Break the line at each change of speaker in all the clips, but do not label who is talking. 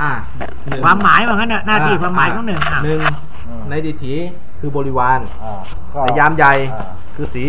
อ่าหนึ่ง
ความหมายว่างั้นเนอะหน้าที่ความหมายของหนึ่งอะ
หนึ่ง
อืม
ในดิถีคือบริวาร
อ่าก็
ในยามใหญ่
อ่า
คือสี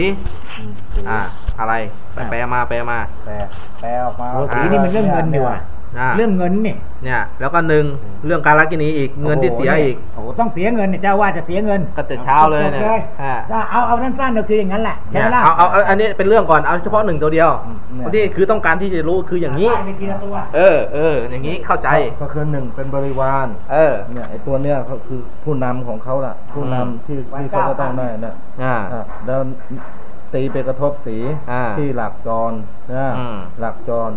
อืมสี
อ่า อะไรไปแปลมาแปลมา
แปลแปลออกมา
โอ้สีนี่มันเรื่องเงินดีกว่า
อ่า
เรื่องเงินเนี่ย
เนี่ย แล้วก็หนึ่งเรื่องการรักินีอีกเงินที่เสียอีก
โอ้โหต้องเสียเงินเนี่ยเจ้าว่าจะเสียเงิน
ก็แต่เช้าเลยเนี่ย
จบ
อ่า
ถ้าเอาเอาสั้นๆก็คืออย่างนั้นแหละใช่
เนี่
ไหม
ย
ล่ะ
เอาเอาเอาอันนี้เป็นเรื่องก่อนเอาเฉพาะหนึ่งตัวเดียว
เนี่ย
ที่คือต้องการที่จะรู้คืออย่างนี้
นี้ไปทีละตัว
เออเอออย่างนี้เข้าใจ
ก็คือหนึ่งเป็นบริวาร
เออ
เนี่ยไอตัวเนี้ยเขาคือผู้นำของเขาล่ะ ผู้นำที่ที่เขาจะต้องได้นะ
อ่า
อะแล้วตีไปกระทบสี
อ่า
ที่หลักจรนะ
อืม
หลักจร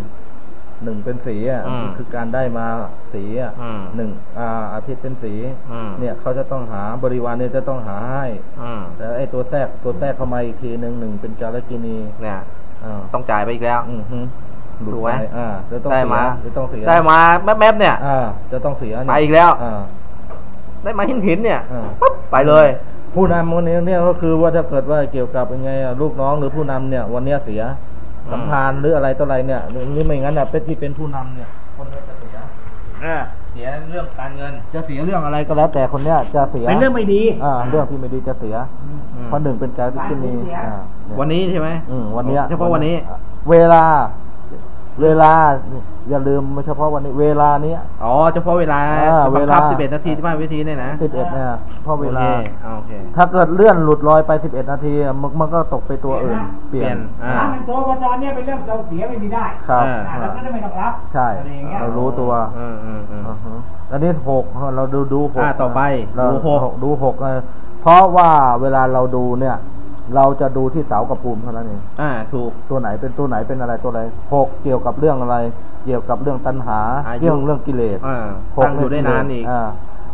หนึ่งเป็นสีอะ
อืม
คือการได้มาสีอะ
อืม
หนึ่งอ่าอาทิตย์เป็นสี
อืม
เนี่ยเขาจะต้องหาบริวารเนี่ยจะต้องหาให้
อืม
แล้วไอ้ตัวแทรกตัวแทรกเข้ามาอีกทีหนึ่งหนึ่งเป็นกาลกินี
เนี่ย
อ่า
ต้องจ่ายไปอีกแล้ว
อือฮึหลุด
ถูกไห
ไป
ม
อ่าจะต้อง
ได้
เสีย
มา
จะต้องเสีย
ได้มาแมบๆเนี่ย
อ่าจะต้องเสีย
ไปอีกแล้ว
อ่า
ได้มาหินหินๆเนี่ย
อ่า
ปุ๊บไปเลย
ผู้นำวันนี้เนี่ยก็คือว่าถ้าเกิดว่าเกี่ยวกับยังไงอะลูกน้องหรือผู้นำเนี่ย วันเนี้ยเสีย
อืม
สัมพันธ์หรืออะไรต่ออะไรเนี่ยหรือหรือไม่งั้นอะเป็นที่เป็นผู้นำเนี่ย คนเนี้ยจะเสีย
เออเสียเรื่องการเงิน
จะเสียเรื่องอะไรก็แล้ว แต่คนเนี้ยจะเสีย
เป็นเรื่องไม่ดี
อ่าเรื่องที่ไม่ดีจะเสีย
อืม
เพราะหนึ่งเป็นการที่มีอ่าเนี่ย
วันนี้ใช่ไหม
อืมวันเนี้ย
เฉพาะวันนี้
เวลา เวลา อย่าลืมไม่เฉพาะวันนี้เวลานี้
อ๋อเฉพาะเวลา
อ่า
บังคับ
เวลา
สิบเอ็ดนาทีที่บ้านเวทีเนี่ยนะ
สิบเอ็ดเนี่ยเพราะเวลา
โอคอ่าโอเค
ถ้าเกิดเลื่อนหลุดลอยไปสิบเอ็ดนาทีอะมันมันก็ตกไปตัวอื่น เปลี่ยน
เปลี่ยนอ่า
ถ้ามันโตกว่าตอนเนี้ยเป็นเรื่องเราเสียไม่มีได้
ครับ
อ่า
อ่าเราก็จะไม่ต้องรับ
ใช่
อะไรอย่างเงี้ย
เรารู้ตัว
อืมอืมอืม
อือฮึอันนี้หกเราดูดูหก
อ่าต่อไป
เรา
ดูหก
ดูหกเออเพราะว่าเวลาเราดูเนี่ย เราจะดูที่เสากับปูมเท่านั้นเอง
อ่า ถูก
ตัวไหนเป็นตัวไหนเป็นอะไรตัวอะไรหกเกี่ยวกับเรื่องอะไรเกี่ยวกับเรื่องตัณหา
อายุ
เรื่องเรื่องกิเลส
อ่า
หก
ตั้งอยู่ได้นานอีก
อ่า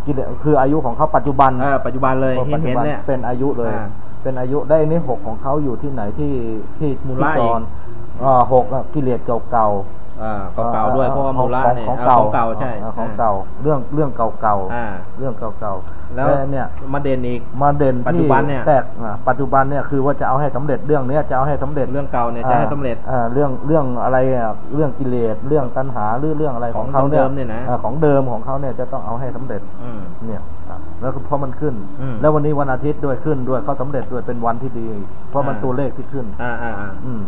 กิเลสคืออายุของเขาปัจจุบัน
เออปัจจุบันเลย
ปั
เห็
จ
น
จุ
เห็น
บัน
เนี่ย
เป็นอายุเลย
อ่า
เป็นอายุได้อันนี้หกของเขาอยู่ที่ไหนที่ที่
มูล
ที่
ละ
จ
อีก
รอ่าหกอะกิเลสเก่าๆ
อ่า เก่าๆด้วยเพราะว่ามูลละเนี่ย
ของ
อ่า
เก่า
ของเก่าใช่
อ่ของเก่า เรื่องเรื่องเก่า
อ่า
ๆเรื่องเก่าๆ
แล้ว
เนี่ย
มาเด่นอีก
มาเด่น
ปัจจุ
ที่
บันเนี่ย
แตกอ่าปัจจุบันเนี่ยคือว่าจะเอาให้สำเร็จเรื่องเนี้ยจะเอาให้สำเร็จ
เรื่องเก่าเนี่ยจะให้สำเร็จ
อ่าเรื่องเรื่องอะไรอะเรื่องกิเลสเรื่องตัณหาหรือเรื่องอะไรของเขา
ของเดิมเนี่ยนะ
อ่าของเดิมของเขาเนี่ยจะต้องเอาให้สำเร็จ
อืม
เนี่ยอะแล้วก็เพราะมันขึ้น
อืม
แล้ววันนี้วันอาทิตย์ด้วยขึ้นด้วยเขาสำเร็จด้วยเป็นวันที่ดี เพราะมัน
อ่า
ตัวเลขที่ขึ้น
อ่าอ่าอ่า
อืม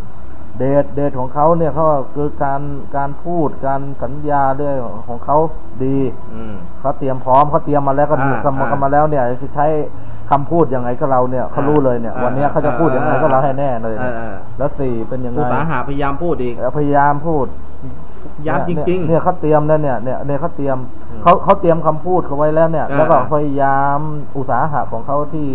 เดทเดทของเขาเนี่ยเขาคือการการพูดการสัญญาเรื่องของเขาดี
อืม
เขาเตรียมพร้อมเขาเตรียมมาแล้วก็
อ่า
กันมา
อ่า
กันมาแล้วเนี่ยจะใช้คำพูดยังไงก็เราเนี่ยเขารู้เลยเนี่ย
อ่า
วันเนี้ยเขาจะพูดยังไง
อ่า
ก็เราให้แน่เลย
อ่าอ่า
แล้วสี่เป็นยังไง
อุตสาหะพยายามพูดอีก
เอ่อพยายามพูด
ย้ำจริง
เนี่ยเนี่ยเขาเตรียมแล้วเนี่ยเนี่ยเนี่ยเขาเตรียม
อืม
เขาเขาเตรียมคำพูดเขาไว้แล้วเนี่ย
อ่า
แล้วก็พยายามอุตสาหะของเขาที่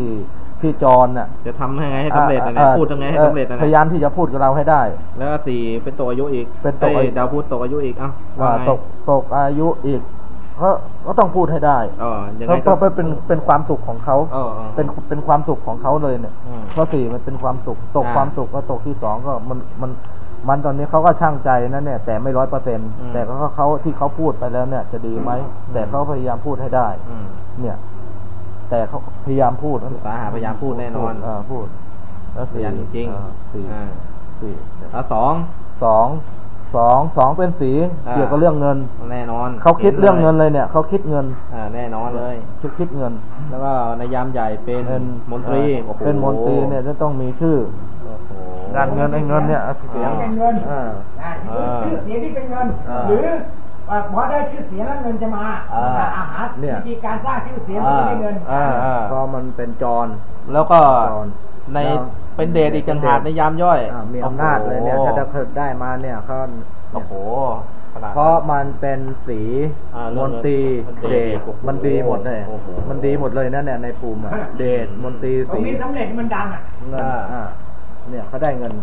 ที่จรน่ะ
ๆจะทำให้ไงให้สำเร็จนะ
อ่า
เนี่ย
อ่า
พูดยังไงให้สำเร็จนะ
พยายามที่จะพูดกับเราให้ได้
แล้วก็สี่เป็นตัวอายุอีก
เป็นตัวอายุ
อ้ยดาวพุธตกอายุอีกเอ้าว่า
ว่า
ไง
ตกตกอายุอีกเขาก็ต้องพูดให้ได้
อ๋อยัง
เพ
ไง
ราะเพ
ก็
ราะเป็นเป็นความสุขของเขา
อ๋ออ๋อ
เป็นเป็นความสุขของเขาเลยเนี่ย
อืม
เพราะสี่มันเป็นความสุข ตก
อ่า
ความสุขก็ตกที่สองก็มันมันมันตอนนี้เขาก็ช่างใจนะเนี่ย แต่ไม่ร้อยเปอร์เซ็นต์
อืม
แต่เขาเขาที่เขาพูดไปแล้วเนี่ย จะดีไหม
อืม
แต่เขาพยายามพูดให้ได้
อืม
เนี่ย แต่เขาพยายามพูด
อุตสาหะพยายามพูดแน่นอน
เพูด แล้ว
พ
สี่
ยายามจริง
อ่าสี่
ๆอ่า
สี่
แล้วสอง
สองสองสองเป็นสี
อ่า
เกี่ยวกับเรื่องเงิน
แน่นอน
เขาคิด
ห็ลย
เรื่องเงินเลยเนี่ยเขาคิดเงิน
อ่าแน่นอนเลย
คิดคิดเงิน
แล้วก็ในยามใหญ่เป็น
เป็น
มนตรี
อ่า
โอ้โห
เป็นมนตรีเนี่ยจะต้องมีชื่อ
โอ้โห
การเงินไอ้เงินเนี่ยเสียง
เป็นเงิน
อ่า
อ่า
เออ
ชื่อเสียงที่เป็นเงิน
อ่า
หรือ ว่าพอได้ชื่อเสียงแล้วเงินจะมา
อ่า
อาหาร
เนี่ย
วิธีการสร้างชื่อเสียงมันจะได้เงิน
อ่าอ่า
เพราะมันเป็นจร
แล้วก็
จร
ใน
แล้ว
เป็นเดชอีกต่างหากในยามย่อย
อ่ามีอำนาจเลยเนี่ย
โอ้โห
ถ้าจะเกิดได้มาเนี่ยเขา
โอ้โหขนาดนั้น
เพราะมันเป็นสี
อ่าม
นตรี
มันเด
เด
ช
ช
โอ้โห
มันดีหมดเลย
โอ้โห
มันดีหมดเลยนะเนี่ยในภูมิอะเดชมนตรี
ตรง
สี
นี้สำเร็จมันดังอะ
เงิน
อ่า
อ่าเนี่ยเขาได้เงิน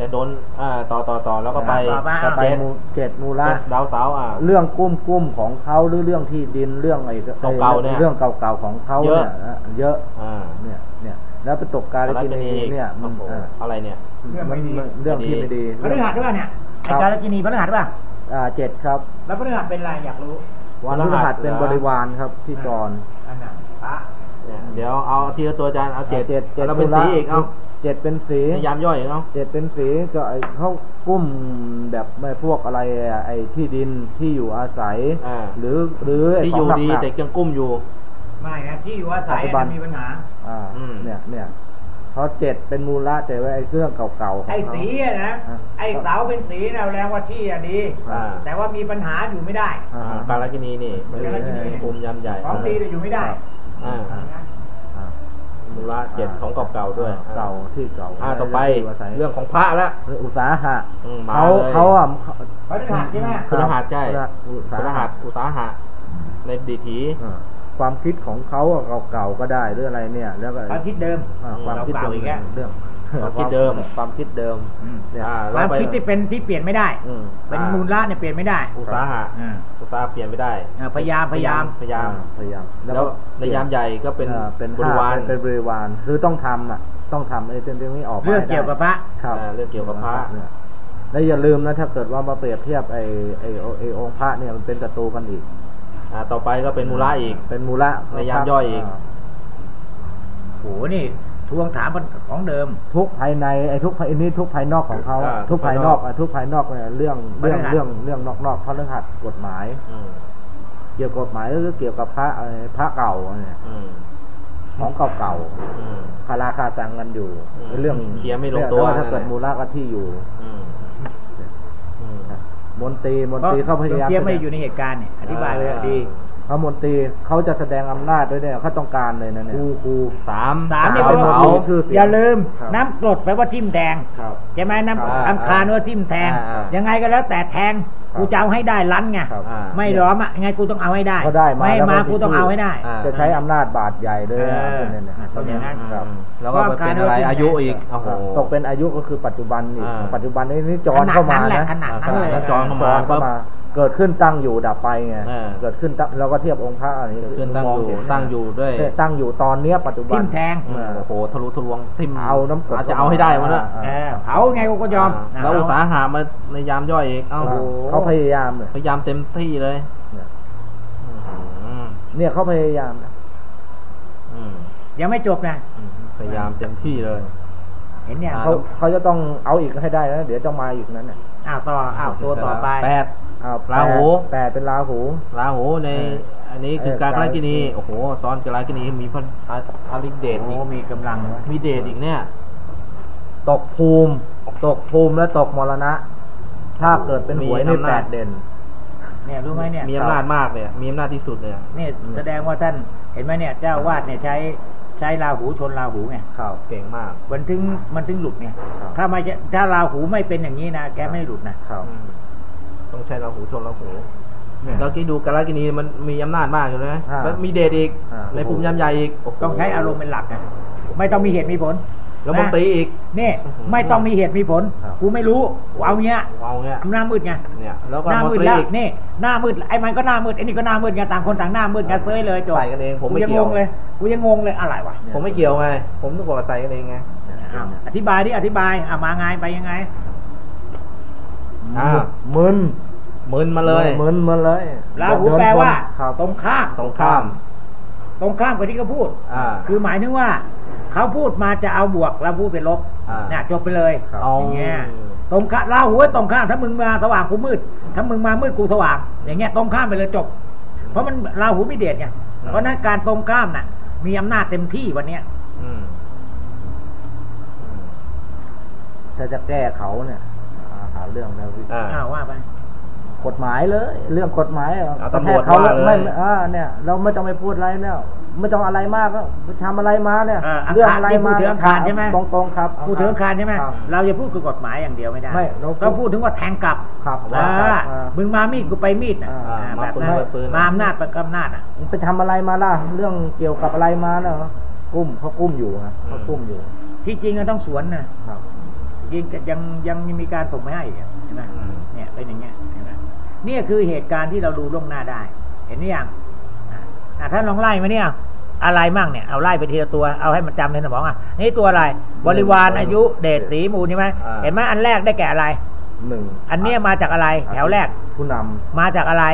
แต่โดนอ่าต่อต่อต่อแล้วก็ไป
ต่อไป
ก็ไป
เจ็ด
มูเจ็ดมูละ
เจ็ดดาวเสาร์อ่า
เรื่องกุ้มกุ้มของเขาหรือเรื่องที่ดินเรื่องไอ้
เก่าๆเนี่ย
เรื่องเก่าๆของเขา
เยอะ
เนี่ยนะเยอะ
อ่า
เนี่ยเนี่ยแล้วไปตกการ
อะไร
กิ
เป็น
นี
อีก
เนี่ยมัน
โอ้โห
อ่า
อะไรเนี่ย
เรื่อง
มั
ไม่
น
ดี
มันเรื่องที่ไม่ดี
พฤหัสหรือเปล่าเนี่ยไอ้
ครับ
การกินีพฤหัสหรือเปล่า
อ่าเจ็ดครับ
แล้วพฤหัสเป็นอะไรอยากรู้
วัน
พ
พ
ฤ
ฤ
หั
หั
ส
สเป็น
เหรอ
บริวารครับที่จร
อันน่ะพระ
เนี่ยเดี๋ยวเอาทีละตัวอาจารย์เอาเจ็ด
เจ็ดเจ็ด
แล้วเป็นสีอีกเอา
เจ็ดเป็นสี
ในยามย่อยอีกเอา
เจ็ดเป็นสีก็ไอ้เขากุ้มแบบไม่พวกอะไรอะไอ้ที่ดินที่อยู่อาศัย
อ่า
หรือหรือไที่
อยู่
ขง
ดี
หนักๆ
แต่ยังกุ้มอยู่
ไม่นะที่อยู่อาศัย
ปัจจุบัน
มันมีปัญหา
อ่า
อืม
เนี่ยเนี่ยเพราะเจ็ดเป็นมูลละแต่ว่าไอ้เครื่องเก่าๆของ
ไอ้
เขา
สีอะนะ
อะ
ไอ้เสาเป็นสีนะแรงว่าที่อะดี
อ่า
แต่ว่ามีปัญหาอยู่ไม่ได้
อ่า
อ่าการากินีนี่
การากินี
ภูมิยำใหญ่
ของดีแต่อยู่ไม่ได้
อ่า
อ่าอ่า
มูลละเจ็ดของเก่าๆด้วย
เก่าที่เก่า
อ่าต่อไป
ที่ยู่อาศัย
เรื่องของพระละ
อุตสาหะ
อืมมา
เขา
เลย
เขาอะ
เพราะทหารใช่ไหม
คุณรหัสใช่
อุตสา
พระร
หะ
หัสอุตสาหะ ในดีถี
อ่าความคิดของเขาอะเก่าๆก็ได้หรืออะไรเนี่ย แล้วก็
ความคิดเดิม
อ่าความคิด
เก่าๆอีกแล้ว
เรื่อง
ความคิดเดิม
ความคิดเดิมเนี่ย
อ่า
ค
แล้ว
วาม
ไป
คิดที่เป็นที่เปลี่ยนไม่ได้
อืม
เป็น
อ่ามู
มูลละเนี่ยเปลี่ยนไม่ได้
อุตสาหะ
อ่า
อุตสาหะเปลี่ยนไม่ได้
อ่าพยายามพยายาม
พยายาม
อ่พยายาม
แล้วในยามใหญ่ก็เป็น
อ่าเป็น
บริวาร
เป็นบริวารคือต้องทำอะ ต้องทำไอ้เรื่องนี้ออกมา
เรื่อง
ให้ได้
เกี่ยวกับพระ
ครับ
อ่าเรื่องเกี่ยวกับพระ
เนี่ยแล้วอย่าลืมนะถ้าเกิดว่ามาเปรียบเทียบไอ้ไอ้ไอ้องค์พระเนี่ยมันเป็นศัตรูกันอีก
อ่าต่อไปก็เป็นมูลละอีก
เป็นมูละ
ในยามย่อยอีกา
โหนี่ ทวงถามของเดิม
ทุกภายในไอ้ทุกภายนี้ทุกภายนอกของเขา
อ่า
ทุกภายนอกอะทุกภายนอกเนี่ยเรื่องเรื่อง
พฤหัส
เรื่องเรื่องนอกๆพระฤหัสกฎหมาย
อืม
เกี่ยวกับกฎหมายก็คือเกี่ยวกับพระอะไรพระเก่าเนี่ย
อืม
ของเก่า
อืม
ๆคาราคาซังกันอยู่
อืม
เรื่อง
เคลียร์ไม่ลงตัว
เรื่องถ้า
นั่นแหละ
เกิดมูลก็ที่อยู่
อืมอืม
มนตรีมน
เพราะ
ตรีเขาพยายาม
เทียบไม่ได้อยู่ในเหตุการณ์เนี่ยอธิบายเลยอะดี
เขามนตรีเขาจะแสดงอำนาจด้วยเนี่ยเขาต้องการเลยนะเนี่ย
ครูครูสาม
สามเนี่ย
สาม
เขา
เอาชื่อเสียง
อย่าลืม
ครับ
น้ำกรดแปลว่าทิ่มแทง
ครับ
ใช่ไหม
ครับ
น้ำอังคารว่าทิ่มแทง
อ่าอ่า
ยังไงก็แล้วแต่แทง
ครับ
กูจะเอาให้ได้ลั้นไง
ครับ
อ่า
ไม่ล้อมอะยังไงกูต้องเอาให้ได้
เขาได้มา
ไม่
แล้ว
มา
ก็
กูต้องเอาให้ได้
อ่า
จะใช้อำนาจบาดใหญ่เลยนะ
เออ
เนี่ยเนี่ย
ต้องอย่างนั้น
ครับ
แล้วก็ไปเป็นอะไรอายุอีกโอ้โห
ตกเป็นอายุก็คือปัจจุบันอีก
อ่า
ปัจจุบันนี้นี่จ
ข
ร
นาด
เข้ามา
นั้นแหละ
นะ
ขนาดนั้นเลย
ขนาดนั้นจรเข้า
จ
มา
ร เข้ามาเกิดขึ้นตั้งอยู่ดับไปไง
เออ
เกิดขึ้นตั้งเราก็เทียบองค์พระอันนี้
ขึ้นตั้งอยู่
มเห็น
ตั้งอยู่ด้วย
เนี่ยตั้งอยู่ตอนเนี้ยปัจจุบัน
ทิ่มแทง
อืมโอ้โหทะลุทะลวงทิม
เอาน้ำกรด
อาจจะเอาให้ได้มันละ
อ่า
เออเผาไงกูก็ยอมา
แล้วอุตสาหะมาในยามย่อยอีกเอ้า
อ่า
โอ้โห
เขาพยายามเนี่ย
พยายามเต็มที่เลย
เนี่ย
อืม
เนี่ยเขาพยายามนะ
อืม
ยังไม่จบนะ
พยายามเต็มที่เลย
เห็นเนี่ย
อ่า
เขาเขาจะต้องเอาอีกให้ได้นะเดี๋ยวจะมาอีกนั้นเนี่ย
อ้าวต่ออ้าวตัวต่อไป
แปด
อ้าว
ราหู
แปดเป็นราหู
ราหูใน
เออ
อันนี้คือ
เออ
การกรากินี
การ
โอ้โหซ้อนการกินีมีพระอาอาริเดช
โอ้
อีก
มีกำลังนะ
มีเดชอีกเนี่ย
ตกภูมิ ตกภูมิและตกมรณะ ถ้าเกิดเป็นหวย
มี
นี่
อำนาจ
แปดเด่น
เนี่ยรู้ไหมเนี่ย
มีอำนาจมากเนี่ยมีอำนาจที่สุดเนี่ย
นี่แสดงว่าท่านเห็นไหมเนี่ยเจ้าวาดเนี่ยใช้ใช้ราหูชนราหูไง
ครับ
เก่งมาก
มันถึงมันถึงหลุดไง
ครับ
ถ้าไม่ใช่ถ้าราหูไม่เป็นอย่างนี้นะแกไม่หลุดนะครับ
อืม ต้องใช้ราหูชนราหู
เนี่ย
แล้วกี้ดูการกินีมันมีอำนาจมากอยู่นะ
อ่า
แล้วมีเดชอีก
อ่า
ในภูมิยำใหญ่อีกโโห
ต้องใช้อารมณ์เป็นหลักนะไม่ต้องมีเหตุมีผล
แล้วมนตรีอีก
นี่
อื้อหือ
ไม่ต้องมีเหตุมีผล
ครับ
กูไม่รู้กูเอาเงี้ย
เอาเงี้ย
หน้ามืดไง
เนี่ยแล้วก็
หน้าม
น
มืด
ตรี
แล้ว
อีก
นี่หน้ามืดไอ้มันก็หน้ามืดไอ้นี่ก็หน้ามืดไงต่างคนต่างหน้ามืดกันเซยเลยจบ
ใส่กันเองผมไม่
กูยัง
เกี่
ง
ยว
งเลยกูยังงงเลยอะไรวะ
ผมไม่เกี่ยวไงผมต้องบอกว่าใส่กันเองไง
อ้าวอธิบายดิอธิบายอะมาไงไปยังไง
อ่า
มึน
มึนมาเลย
มึนมาเลย
ราหูแปลว่า
ครับ
ตรงข้าม
ตรงข้าม
ตรงข้ามกับที่เขาพูด
อ่า
คือหมายถึงว่า เขาพูดมาจะเอาบวกแล้วพูดเป็นลบ
อ่า
เนี่ยจบไปเลย
ครับ
เอา
อย่างเงี้ยตรงข้ามราหูไว้ตรงข้ามถ้ามึงมาสว่างกูมืด ถ้ามึงมามืดกูสว่าง อย่างเงี้ยตรงข้ามไปเลยจบ เพราะมันราหูไม่เดชไงเพราะฉะนั้นการตรงข้ามน่ะ มีอำนาจเต็มที่วันเนี้ย
อืม
ถ้าจะแก้เขาเนี่ยอ่าหา เรื่องแล้ววิ
อ่า
อ้าวว่าไป
กฎหมายเลย เรื่องกฎหมาย
เอา
กระแท
ตำรว
ก
จ
เขา
ว่าเลย
ไม่ไม่อ่าเนี่ย เราไม่ต้องไปพูดอะไรเนี่ยไม่ต้องอะไรมากก็ทำอะไรมาเนี่ย
เอออังคาร
เรื่องอะไร
ที่พู
มา
ดถึงอังคารใช่ไหม
ตรงตรงๆครับ
พูดถึงอังคารใช่ไหม
ครับ
เราจะพูดคือกฎหมายอย่างเดียวไม่ได้
ไม่เราพูด
เราพูดถึงว่าแทงกลับ
ครับ
อ่า
ครับอ่า
มึงมามีดกูไปมีดน่ะ
อ่า
อ่า
มา
แบบ
ปืน
นั้น
ไปปืน
มาอำนาจไปกับอำนาจอะ
มึงไปทำอะไรมาล่ะเรื่องเกี่ยวกับอะไรมาเนาะกุ้มเขากุ้มอยู่นะเขากุ้มอยู่
ที่จริงก็ต้องสวนนะครับ ยังยังยังมีการส่งไม่ให้อีกอะเห็นไหม
อืม
เนี่ยเป็นอย่างเงี้ยเห็นไหมเนี่ยคือเหตุการณ์ที่เราดูล่วงหน้าได้ เห็นหรือยังอะอะท่านลองไล่มาเนี่ย อะไรมั่งเนี่ยเอาไล่ไปทีละตัวเอาให้มันจำในสมองอะนี่ตัวอะไร บริวารอายุเดชสีมูลใช่ไหม
อ่า
เห็นไหมอันแรกได้แก่อะไร
หนึ่ง
อันเนี้ยมาจากอะไร แถวแรก
คผู้น
มาจากอะไร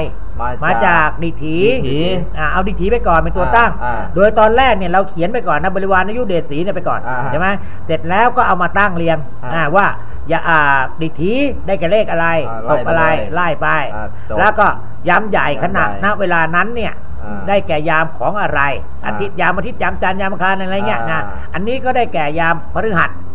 มา
มาจากดิถี
ดิถี
อ่าเอาดิถีไปก่อนเป็นตัว
อ่า
ตั้ง
อ่า
โดยตอนแรกเนี่ยเราเขียนไปก่อนนะบริวารนายุเดชศรีเนี่ยไปก่อน
อ่า
ใช่ไหมเสร็จแล้วก็เอามาตั้งเรียง
อ่า
อ่าว่าอย่าอ่าดิถีได้แก่เลขอะไร
อ่า
ตกอะไร
ไล่ไป
ไล่ไป
อ่าจบ
แล้วก็ย้ำใหญ่ขนาด
ย้ำใหญ่
ณเวลานั้นเนี่ย
อ่า
ได้แก่ยามของอะไร
อ่า
อาทิตย์ยามอาทิตย์ยามจันทร์ยามอังคารอะไรเงี้ยนะ
อ่า
อันนี้ก็ได้แก่ยามพฤหัส
อ่า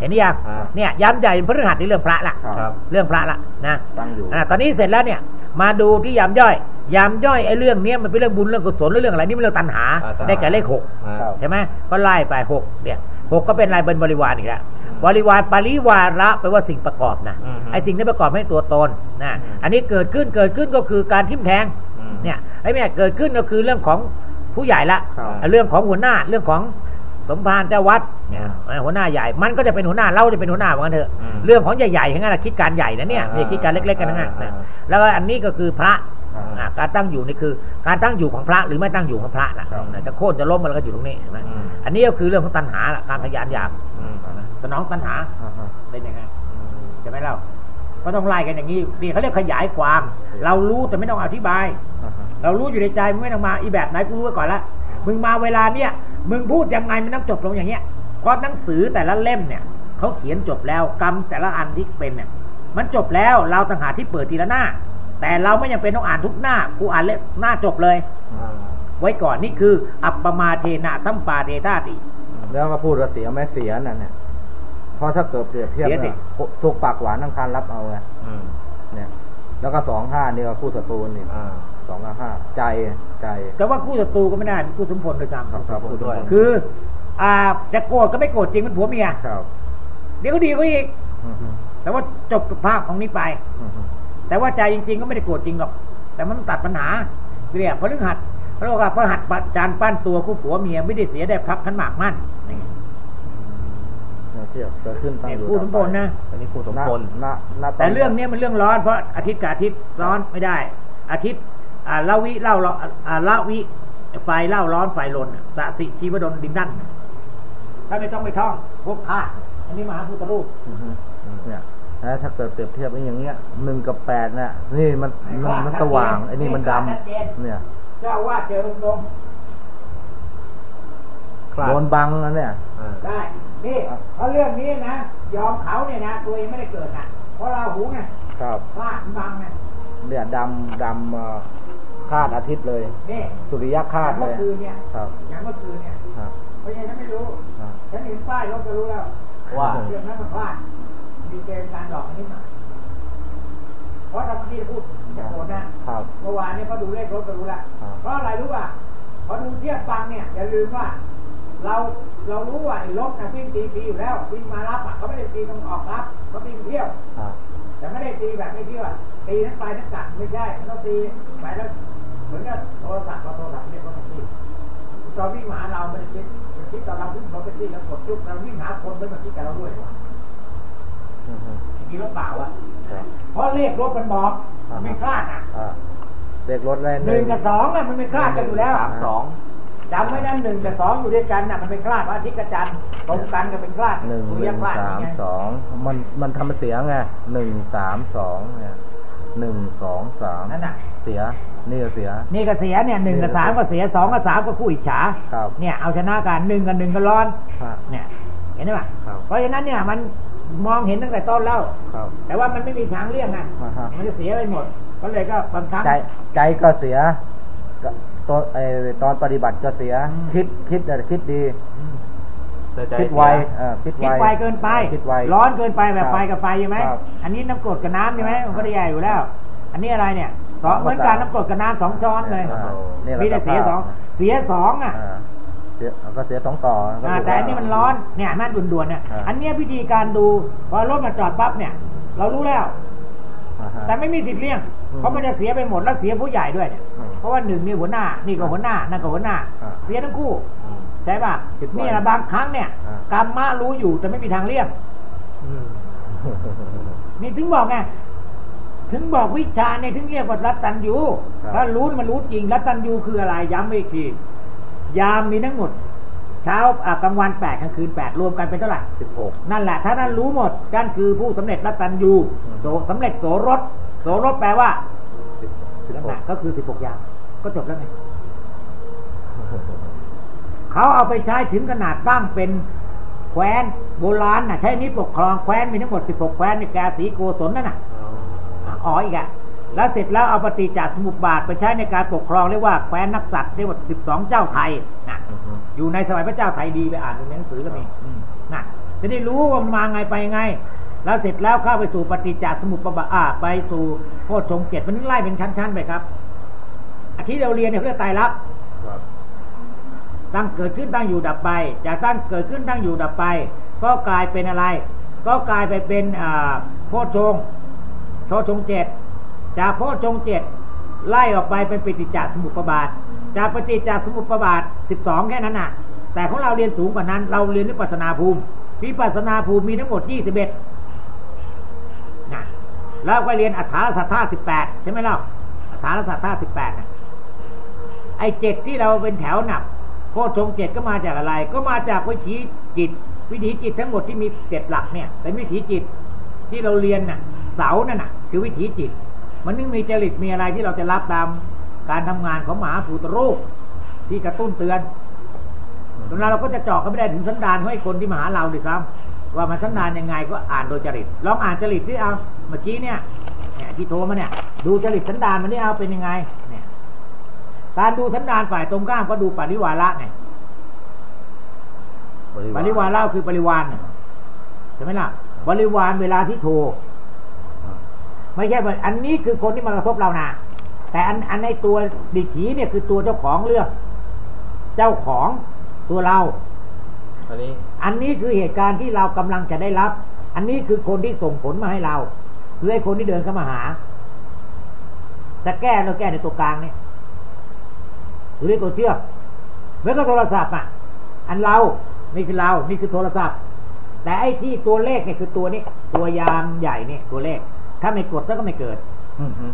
เห็นหรือยัง
อ่า
เนี่ยยามใหญ่พฤหัสนี่เรื่องพระละำ
ครับ
เรื่องพระละนะ
ตั้งอยู่
อ่าตอนนี้เสร็จแล้วเนี่ยมาดูที่ยามย่อย ยามย่อยไอ้เรื่องเนี้ยมันเป็นเรื่องบุญเรื่องกุศลหรือเรื่องอะไรนี่มันเรื่องตัณหา
อ่าตัณหา
ได้แก่เลขหก
อ่า
ครับ
ใช่ไหมก็ไล่ไปหกเนี่ยหกก็เป็นลายเป็นบริวารอีกแล้วบริวารปริวาระแปลว่าสิ่งประกอบนะ
อืม
ไอ้สิ่งที่ประกอบให้ตัวตนนะ
อืม
อันนี้เกิดขึ้นเกิดขึ้นก็คือการทิ่มแทง
อืม
เนี่ยไอ้เนี่ยเกิดขึ้นก็คือเรื่องของผู้ใหญ่ละ
ครับ
เรื่องของหัวหน้าเรื่องของ สมภารเจ้าวัดเนี่ย
อืม
หัวหน้าใหญ่ มันก็จะเป็นหัวหน้าเราจะเป็นหัวหน้าเหมือนกันเถอะ
อืม
เรื่องของใหญ่ๆทั้งนั้นนะคิดการใหญ่นะเนี่ย
อ่า
ไม่ใช่คิดการเล็กๆกันทั้งนั้น
อ่า
นะ
อ่า
แล้วก็อันนี้ก็คือพระ
อ่า
อ่าการตั้งอยู่นี่คือการตั้งอยู่ของพระหรือไม่ตั้งอยู่ของพระนะครับจะโค่นจะล้มมันก็อยู่ตรงนี้เห็นไหม
อืม
อันนี้ก็คือเรื่องของตัณหาละการทะยานอยาก
อืม
สนองตัณหา
อ่าฮะ
เป็นยังไงใช่ไหมเราก็ต้องไล่กันอย่างนี้นี่เขาเรียกขยายความ เรารู้แต่ไม่ต้องอธิบาย
อ่าฮะ
เรารู้อยู่ในใจมึงไม่ต้องมาอีแบบไหนกูรู้ไว้ก่อนละ มึงมาเวลาเนี้ยมึงพูดยังไงมันต้องจบลงอย่างเงี้ยเพราะหนังสือแต่ละเล่มเนี่ยเขาเขียนจบแล้วกรรมแต่ละอันที่เป็นเนี่ยมันจบแล้วเราต่างหากที่เปิดทีละหน้า แต่เราไม่ยังเป็นต้องอ่านทุกหน้ากูอ่านเล่มหน้าจบเลย
อ่า
ไว้ก่อนนี่คืออัปปมาเทนะสัมปาเทธาติ
แล้วก็พูดว่าเสียไหมเสียนั่นเนี่ยเพราะถ้าเกิดเปรียบเทียบ
เสียสิ
เนี่ยถูกปากหวานทั้งคันรับเอาไง
อืม
เนี่ยแล้วก็สองห้านี่ก็คู่ศัตรูนี่
อ่า
สองกับห้าใจใจ
แต่ว่าคู่ศัตรูก็ไม่ได้เป็นคู่สมพลโดยซ้
ครับครับคู่ศัตรูำ
คือ อ่าจะโกรธก็ไม่โกรธจริงมันผัวเมีย
ครับ
เดี๋ยวก็ดีก็อีก
อือฮึ
แต่ว่าจบกับภาพของนี้ไป
อือฮึ
แต่ว่าใจจริง ๆ ก็ไม่ได้โกรธจริงหรอก แต่มันตัดปัญหาเรียกพฤหัสเพราะว่าพฤหัสปัจจานปั้นตัวคู่ผัวเมียไม่ได้เสียได้พักขันหมากมั่นนี่
เนี่ยเทียบเกิดขึ้นตั้ง
เนี่ย
อยู่
คู่สมพลนะ
อันนี้ครูสมพล
ณณณ
แต่เรื่องนี้มันเรื่องร้อนเพราะอาทิตย์กับอาทิตย์ร้อนไม่ได้ อาทิตย์ อ่าละวิเล่าร้อนอ่าละวิไฟเล่าร้อนไฟลนสะสิชีวดลดินดันถ้าไม่ต้องไปท่องพวกข้าอันนี้มหาพุทธรูป
อือฮึเนี่ยแล้วถ้าเกิดเปรียบเทียบไอ้อย่างเงี้ยหนึ่งกับแปดเนี่ยนี่มันมันมันสว่างไอ้นี่มันดำเนี่ย
เจ้าว่าเจอตรง
คลาด
โดนบังนะเนี่ย
อ่า
ๆได้นี่เพราะเรื่องนี้นะยอมเขาเนี่ยนะตัวเองไม่ได้เกิดนะเพราะเราหูไง
ครับ
พลาดมันบังไง
เนี่ยดำดำเอ่อ คาดอาทิตย์เลย
นี่
สุริยะคาดเล
เมื่อยคืนเนี่ย
ครับ
อย่างเมื่อคืนเนี่ย
ครับ
เพราะฉะนั้นไม่รู้
ครับ
ฉันเห็นป้ายรถก็รู้แล้ว
ว่า
เรื่องนั้นมันพลาดมีเกมการหลอกนิดหน่อยเพราะทำที่พูดจะโกรธนะครับเมื่อวานเนี่ยเขาดูเลขรถก็รู้แล้ว
ครับ
เพราะอะไรรู้ป่ะพอดูเทียบฟังเนี่ยอย่าลืมว่า เราเรารู้ว่าไอ้รถนะวิ่งตีฟรีอยู่แล้ววิ่งมารับอะเขาไม่ได้ตีตรงออกรับเขาตีเที่ยว
ครับ
แต่ไม่ได้ตีแบบไม่เที่ยวอะตีทั้งไปทั้งกลับไม่ใช่มันต้องตีไปแล้ว เหมือนกับโทรศัพท์เราโทรศัพท์เรียกว่าแท็กซี่ตอนวิ่งมาหาเราไม่ได้คิดคิดตอนเราวิ่งรถแท็กซี่แล้วกดจุ๊บเราวิ่งหาคนไม่มาคิดกับเราด้วยดีกว่า
อือฮึ
มีรถเปล่าอะ
ครับ
เพราะเลขรถมันบอก
อ่าฮะ
มันไม่คลาดอะ
อ่าเด็กรถแรง
หนึ่งกับสองอะมันไม่คลาดกันอยู่แล้ว
สามสอง
จำไว้นะหนึ่งกับสองอยู่ด้วยกันน่ะมันเป็นคลาดพระอาทิตย์กับจันทร์ตรงกันก็เป็นคลาด
หนึ่ง
สุ
ห
ริย
นึ่ง
คลาด
สาม
ไง
สองมันมันทำเสียไงหนึ่งสามสองเนี่ยหนึ่งสองสาม
นั่นน่ะ
เสีย นี่ก็เสีย
นี่ก็เสียเนี่ยหนึ่งกับสามก็เสียสองกับสามก็คู่อิจฉา
ครับ
เนี่ยเอาชนะกันหนึ่งกับหนึ่งก็ร้อน
ครับ
เนี่ยเห็นไหมปะ
ครับ
เพราะฉะนั้นเนี่ยมันมองเห็นตั้งแต่ต้นแล้ว
ครับ
แต่ว่ามันไม่มีทางเลี่ยงไง
อ่าฮะ
มันจะเสียไปหมด ก็เลยก็บางครั้ง
ใจใจก็เสียก็ตอนไอตอนปฏิบัติก็เสีย
อืม
คิดคิดแต่คิดดี
แต่ใจ
คิด
เสี
ไวยเออคิดไว
คิดไวเกินไป
คิดไว
ร้อนเกินไปแบบ
ครับ
ไฟกับไฟใช่ไหม
ครับ
อันนี้น้ำกรดกับน้ำใช่ไหม
ครับ
มันก็ได้ใหญ่อยู่แล้ว อันนี้อะไรเนี่ย สอง
สอง
เหมือนกันน้ำกรดกับน้ำสองช้อนเลย
อ่านี่แหละ
มีแต่เสีย
สภาพ
สองเสียสองอะ
อ่าเสียก็เสียสองต่อก็
อ่า
ถื
แต่อันนี้มันร้อนเนี่ยนั่นด่วนๆเนี่ย
อ่า
อันเนี้ยวิธีการดูพอรถมาจอดปั๊บเนี่ย เรารู้แล้ว
อ่าฮะ
แต่ไม่มีสิทธิ์เลี่ยง
อืม
เพราะมันจะเสียไปหมดแล้วเสียผู้ใหญ่ด้วยเนี่ย
อืม
เพราะว่าหนึ่งนี่หัวหน้า นี่ก็หัวหน้านั่นก็หัวหน้า
อ่า
เสียทั้งคู่
อืม
ใช่ป่ะ
คิดไว้
นี่แหละบางครั้งเนี่ย
อ่า
กรรมะรู้อยู่แต่ไม่มีทางเลี่ยง
อืม
นี่ถึงบอกไง ถึงบอกวิชาเนี่ยถึงเรียกว่ารัตตัญญู
ครับ
ถ้ารู้มันรู้จริงรัตตัญญูคืออะไรย้ำอีกทียามมีทั้งหมด เช้าอะกลางวันแปดกลางคืนแปดรวมกันเป็นเท่าไหร่
สิบหก
นั่นแหละ ถ้านั้นรู้หมดนั่นคือผู้สำเร็จรัตตัญญู
อืม
โสสำเร็จโสรสโสรสแปลว่า
สิบ
นั่น
ห
แห
ก
ละก็คือสิบหกอย่างก็จบแล้วไงเขาเอาไปใช้ถึงขนาดตั้งเป็นแคว้นโบราณน่ะใช้นี้ปกครองแคว้นมีทั้งหมดสิบหกแคว้นในแกสีโกศลนั่นน่ะ อ๋ออีกอะแล้วเสร็จแล้วเอาปฏิจจสมุปบาทไปใช้ในการปกครองเรียกว่าแคว้นนักสัตว์เรียกว่าสิบสองเจ้าไทยนะ
อือฮึ
อยู่ในสมัยพระเจ้าไทยดีไปอ่านในหนังสือก็มีนะจะได้รู้ว่ามันมาไงไปไง แล้วเสร็จแล้วเข้าไปสู่ปฏิจจสมุปบาทอ่าไปสู่โพชฌงค์เจ็ดมันไล่เป็นชั้นๆไปครับอาทิตย์เราเรียนเนี่ยเพื่อไตรลักษณ์
ครับ
ตั้งเกิดขึ้นตั้งอยู่ดับไปจากตั้งเกิดขึ้นตั้งอยู่ดับไป ก็กลายเป็นอะไร ก็กลายไปเป็นอ่าโพชฌงค์ โพชงเจ็ดจากโพชงเจ็ดไล่ออกไปเป็นปฏิจจสมุปบาท จากปฏิจจสมุปบาท 12 แค่นั้นน่ะ แต่ของเราเรียนสูงกว่านั้น เราเรียนวิปัสนาภูมิวิปัสนาภูมิมีทั้งหมด 21นะแล้วก็เรียนอัฏฐาสัทธา18 ใช่ไหมเล่าอัฏฐาสัทธา18นะไอ้เจ็ดที่เราเป็นแถวหนับโพชงเจ็ดก็มาจากอะไร ก็มาจากวิถีจิต วิถีจิตทั้งหมดที่มีเจ็ดหลักเนี่ยเป็นวิถีจิตที่เราเรียนน่ะ เสานั่นน่ะ คือวิถีจิต มันนึงมีจริตมีอะไรที่เราจะรับตามการทำงานของมหาภูตรูปที่กระตุ้นเตือนตรงนั้นเราก็จะเจาะก็ไม่ได้ถึงสันดานของไอ้คนที่มาหาเราดิซ้ำว่ามันสันดานยังไงก็อ่านโดยจริตลองอ่านจริตที่เอาเมื่อกี้เนี่ยเนี่ยที่โทรมาเนี่ย ดูจริตสันดานมันนี่เอาเป็นยังไง เนี่ย การดูสันดานฝ่ายตรงข้ามก็ดูปริวาระไงปริวาระคือปริวานน่ะใช่ไหมล่ะบริวารเวลาที่โทร ไม่ใช่ว่าอันนี้คือคนที่มากระทบเรานะแต่อันอันในตัวดิถีเนี่ยคือตัวเจ้าของเรื่อง เจ้าของตัวเรา
อันนี้
อันนี้คือเหตุการณ์ที่เรากำลังจะได้รับ อันนี้คือคนที่ส่งผลมาให้เราคือไอ้คนที่เดินเข้ามาหาจะแก้เราแก้ในตัวกลางเนี่ยหรือในตัวเชือกเหมือนกับโทรศัพท์อะ อันเรานี่คือเรา นี่คือโทรศัพท์ แต่ไอ้ที่ตัวเลขเนี่ยคือตัวนี้ ตัวยามใหญ่เนี่ยตัวเลข ถ้าไม่กดแล้วก็ไม่เกิด
อือฮึ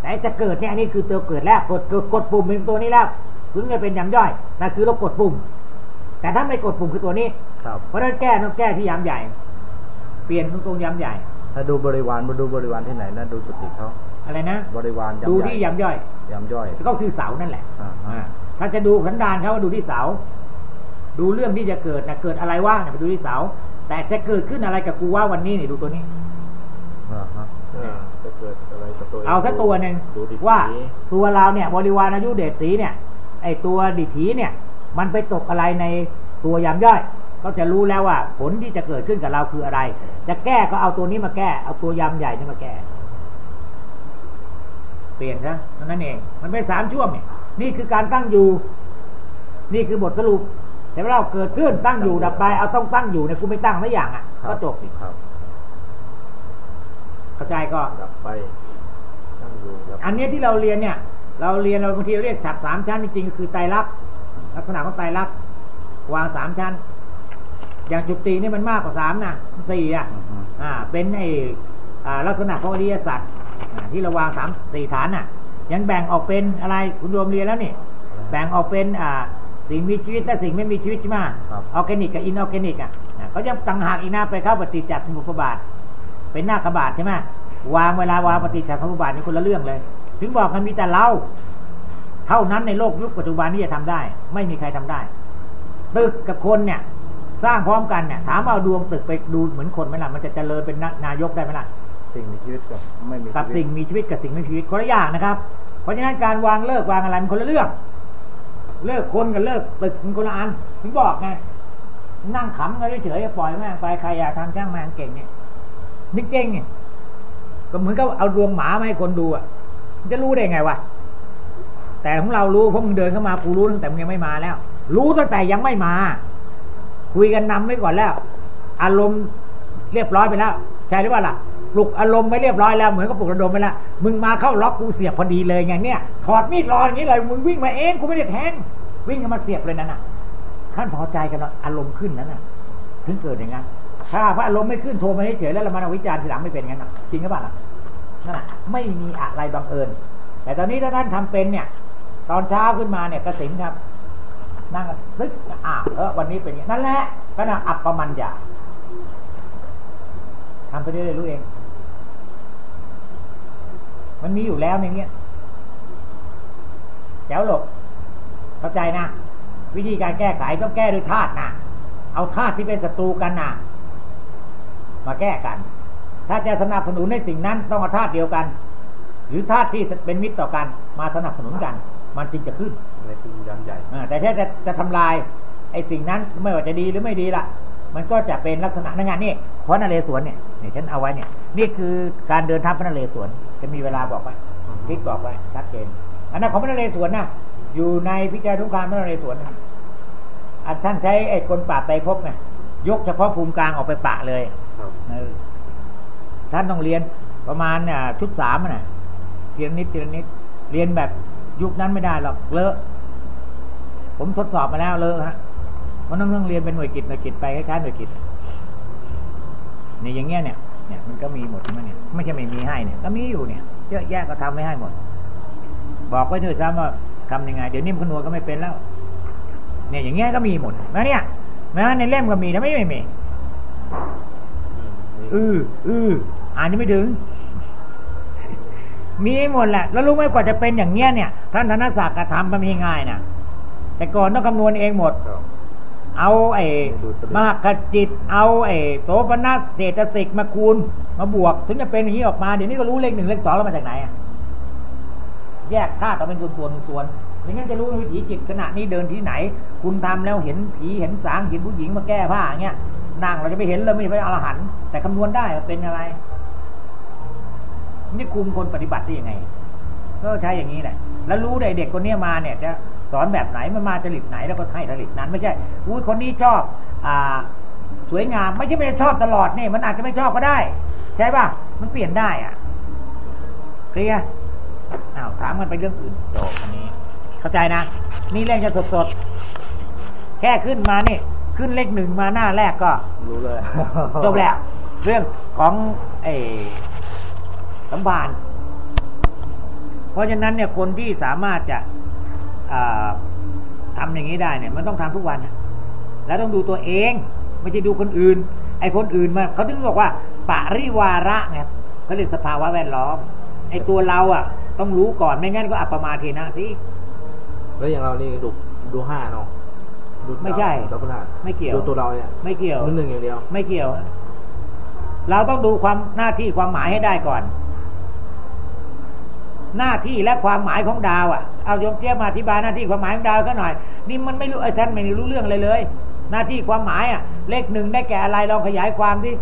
แต่จะเกิดเนี่ยอันนี้คือตัวเกิดแล้วกดกดกดปุ่มเป็นตัวนี้แล้วถึงจะเป็นยามย่อยนั่นคือเรากดปุ่ม แต่ถ้าไม่กดปุ่มคือตัวนี้
ครับ
เพราะฉะนั้นแก้ต้องแก้ที่ยามใหญ่ เปลี่ยนตรงตรงยามใหญ่
ถ้าดูบริวารมาดูบริวารที่ไหนนะดูจุติเขา
อะไรนะ
บริวารยำ
ดู
ใหญ่
ที่ยามย่อย
ยำย่อย
ก็คือเสานั่นแหละ
อ่าฮะ
อ่าถ้าจะดูสันดานเขาก็ดูที่เสา ดูเรื่องที่จะเกิดนะเกิดอะไรว่างเนี่ยไปดูที่เสาแต่จะเกิดขึ้นอะไรกับกูว่าวันนี้เนี่ยดูตัวนี้
อ่าฮะ
จะเกิดอะไรกับตัวง
เอาสักตัวหนึ่ง
ดูดิ
ว่าตัวเราเนี่ยบริวารอายุเดชสีเนี่ย ไอตัวดิถีเนี่ย มันไปตกอะไรในตัวยามย่อยก็จะรู้แล้วว่าผลที่จะเกิดขึ้นกับเราคืออะไร จะแก้ก็เอาตัวนี้มาแก้ เอาตัวยามใหญ่นี่มาแก้ เปลี่ยนซะเท่านั้นเอง มันเป็นสามช่วงเนี่ยนี่คือการตั้งอยู่ นี่คือบทสรุปแต่ว่าเราเกิดขึ้นตั้งอยู่ดับไป เอาต้องตั้งอยู่เนี่ยกูไม่ตั้งสักอย่างอะก็จบสิ
ครับ
เข้าใจก็
ดับไปตั้ง อยู่ดับ
อันเนี้ยที่เราเรียนเนี่ย เราเรียนเราบางทีเราเรียกฉัดสามชั้นจริงๆคือไตรลักษณ์ลักษณะของไตรลักษณ์วางสามชั้น อย่างจุตินี่มันมากกว่าสามนะสี่อะ
อือฮึ
อ่า เป็นไออ่าลักษณะของอริยสัจอ่าที่เราวางสามสี่ฐานน่ะ ยังแบ่งออกเป็นอะไรคุณรวมเรียนแล้วนี่ แบ่งออกเป็นอ่าสิ่งมีชีวิตและสิ่งไม่มีชีวิตใช่ไหม
ครับ
ออร์แกนิกกับอินออร์แกนิกอะอะเขายังต่างหากอีกนะไปเข้าปฏิจจสมุปบาท เป็นหน้ากระบาดใช่ไหม วางเวลาวางปฏิจจสมุปบาทนี่คนละเรื่องเลย ถึงบอกกันมีแต่เราเท่านั้นในโลกยุคปัจจุบันนี้จะทำได้ ไม่มีใครทำได้ ตึกกับคนเนี่ย สร้างพร้อมกันเนี่ย ถามว่าเอาดวงตึกไปดูเหมือนคนไหมล่ะมันจะเจริญเป็นนายกได้ไหมล่ะ
สิ่งมีชีวิตกับไม่มี
กับ
ชี
สิ่
วิ
ง
ต
มีชีวิตกับสิ่งไม่มีชีวิตคนละอย่างนะครับ เพราะฉะนั้นการวางเลิกวางอะไรมันคนละเรื่องเลิกคนกับเลิกตึกมันคนละอันถึงบอกไงนั่งขำกันเฉยๆปล่อยแม่งไปใครอยากทำช่างแมงเก่งเนี่ยนึกเก่งเนี่ย ก็เหมือนกับเอาดวงหมามาให้คนดูอะจะรู้ได้ไงวะแต่ของเรารู้เพราะมึงเดินเข้ามากูรู้ตั้งแต่มึงยังไม่มาแล้ว รู้ตั้งแต่ยังไม่มา คุยกันนำไว้ก่อนแล้ว อารมณ์เรียบร้อยไปแล้วใช่หรือเปล่าล่ะปลุกอารมณ์ไว้เรียบร้อยแล้วเหมือนกับปลุกระดมไปแล้วมึงมาเข้าล็อกกูเสียบพอดีเลยไงเนี่ยถอดมีดรออย่างนี้เลยมึงวิ่งมาเองกูไม่ได้แทงวิ่งเข้ามาเสียบเลยนั่นน่ะท่านพอใจกันแล้วอารมณ์ขึ้นนั้นน่ะ ถึงเกิดอย่างนั้น ถ้าพระอารมณ์ไม่ขึ้นโทรมาเฉยแล้วเรามาวิจารณ์ทีหลังไม่เป็นงั้นน่ะจริงหรือเปล่าล่ะนั่นน่ะไม่มีอะไรบังเอิญ แต่ตอนนี้ถ้าท่านทำเป็นเนี่ย ตอนเช้าขึ้นมาเนี่ยกระสินครับ นั่งซึกอ่าเออวันนี้เป็นอย่างนี้นั่นแหละก็น่ะอัปปมัญญาทำไปเรื่อยๆรู้เอง มันมีอยู่แล้วในเนี้ยแจ๋วหลบเข้าใจนะ วิธีการแก้ไขต้องแก้ด้วยธาตุนะเอาธาตุที่เป็นศัตรูกันนะ มาแก้กัน ถ้าจะสนับสนุนในสิ่งนั้นต้องเอาธาตุเดียวกัน หรือธาตุที่เป็นมิตรต่อกันมาสนับสนุนกัน มันจึงจะขึ้น
ในคือยันใหญ่
อ่าแต่ถ้าจะจะทำลายไอ้สิ่งนั้นไม่ว่าจะดีหรือไม่ดีละมันก็จะเป็นลักษณะในงานนี่เพราะนเรศวรเนี่ยนี่ฉันเอาไว้เนี่ย นี่คือการเดินทัพพระนเรศวรจะมีเวลาบอกไว้พิกบอกไว้ชัดเจนอันนั้นของพระนเรศวรนะอยู่ในพิจารณาทุกการพระนเรศวรนะอันท่านใช้ไอ้คนป่าบไตรภพไงยกเฉพาะภูมิกลางออกไปปะเลย
ครับ
เออ ท่านต้องเรียนประมาณเนี่ยชุดสามน่ะทีละนิดทีละนิด เรียนแบบยุคนั้นไม่ได้หรอกเลอะผมทดสอบมาแล้วเลอะฮะมันต้องเรื่องเรียนเป็นหน่วยกิจหน่วยกิจไปคล้ายๆหน่วยกิจเนี่ยอย่างเงี้ยเนี่ยเนี่ยมันก็มีหมดใช่ไหมเนี่ยไม่ใช่ไม่มีให้เนี่ยก็มีอยู่เนี่ยเยอะแยะก็ทำไม่ให้หมด บอกไว้ด้วยซ้ำว่าทำยังไง เดี๋ยวนิ่มขนวก็ไม่เป็นแล้ว เนี่ยอย่างเงี้ยก็มีหมดนะเนี่ยแม้ในเล่มก็มีนะไม่ไม่มี อืออืออ่านยังไม่ถึง มีหมดแหละ แล้วรู้ไหมกว่าจะเป็นอย่างเงี้ยเนี่ย ท่านธนศักดิ์กระทำมันไม่ง่ายนะแต่ก่อนต้องคำนวณเองหมด เอาไอ้
ดูตัวเลข
มหกจิต เอาไอ้โสปนัสเศรษฐศิกมาคูณ มาบวก ถึงจะเป็นอย่างนี้ออกมาเดี๋ยวนี้ก็รู้เลขหนึ่งเลขสองแล้วมาจากไหนอะแยกธาตุออกเป็นส่วนส่วนส่วนๆไม่งั้นจะรู้วิถีจิตขณะนี้เดินที่ไหน คุณทำแล้วเห็นผีเห็นสางเห็นผู้หญิงมาแก้ผ้าเงี้ย นั่งเราจะไปเห็นเลยไม่ใช่ไปอรหันต์แต่คำนวณได้ว่าเป็นอะไร นี่คุมคนปฏิบัติได้ยังไง ก็ใช้อย่างนี้แหละแล้วรู้ได้เด็กคนนี้มาเนี่ย จะสอนแบบไหนมันมาจริตไหนแล้วก็ให้จริตนั้น ไม่ใช่อุ้ยคนนี้ชอบ อ่า สวยงามไม่ใช่ไม่ชอบตลอดนี่มันอาจจะไม่ชอบก็ได้ ใช่ป่ะมันเปลี่ยนได้อะเคลียร์อ้าวถามกันไปเรื่องอื่นจบอันนี้ เข้าใจนะ นี่เรื่องจะสดๆแค่ขึ้นมานี่ ขึ้นเลขหนึ่งมาหน้าแรกก็
รู้เลย
จบแล้วเรื่องของไอ้สัมพันธ์เพราะฉะนั้นเนี่ยคนที่สามารถจะอ่าทำอย่างนี้ได้เนี่ย มันต้องทำทุกวันนะแล้วต้องดูตัวเอง ไม่ใช่ดูคนอื่น ไอ้คนอื่นมาเขาถึงบอกว่าปริวาระไงเขาเรียกสภาวะแวดล้อม ไอ้ตัวเราอะ ต้องรู้ก่อนไม่งั้นก็อัปปมาเทนะสิ
แล้วอย่างเรานี่ดูดูห้าเนาะดู
ไม่ใช่
ดับเบิลห้า
ไม่เกี่ยว
ดูตัวเราเนี่ย
ไม่เกี่ยว
ดูหนึ่งอย่างเดียว
ไม่เกี่ยว เราต้องดูความหน้าที่ความหมายให้ได้ก่อน หน้าที่และความหมายของดาวอะเอาโยมเจี๊ยบมาอธิบายหน้าที่ความหมายของดาวก็หน่อย นี่มันไม่รู้ไอ้ท่านไม่รู้เรื่องอะไรเลย หน้าที่ความหมายอะ เลขหนึ่งได้แก่อะไรลองขยายความดิ